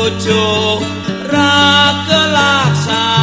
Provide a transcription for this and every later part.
bojo ra kelaksan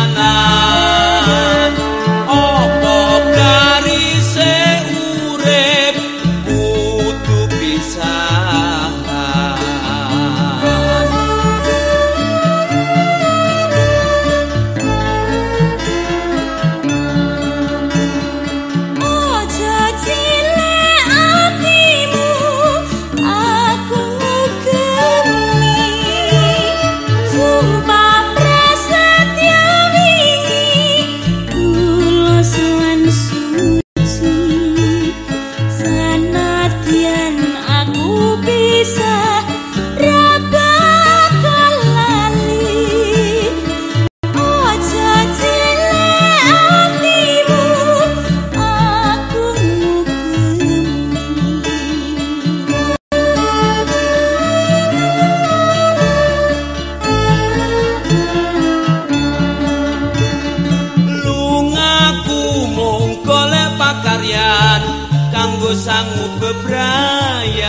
kanggo sangu bebrayan.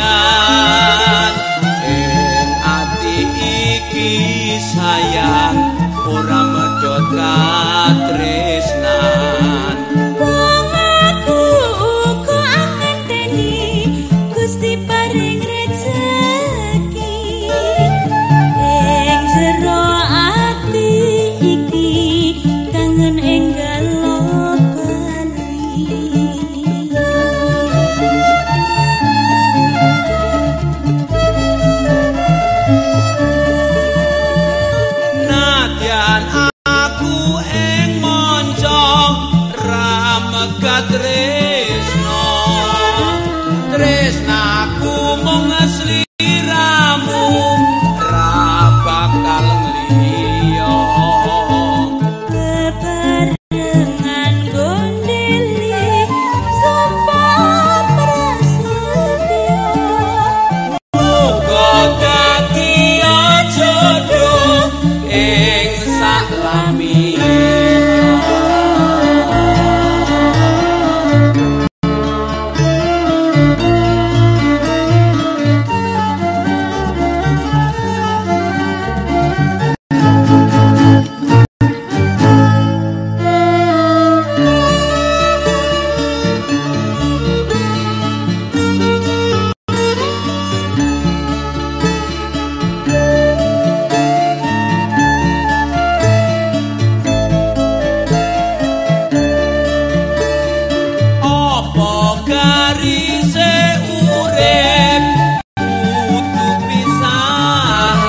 Eng ati iki sayang Ora medot katresnan.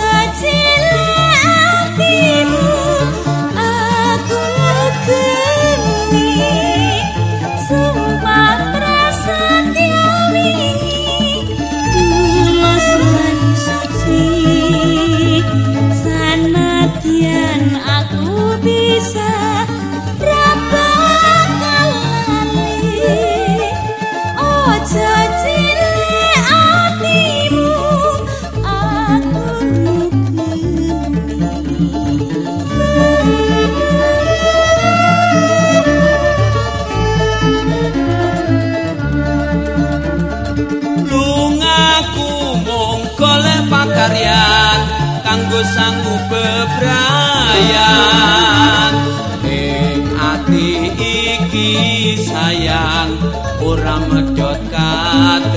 再见 pencarian kanggo sanggu bebrayan. Ning ati iki sayang ora medhot katresnan.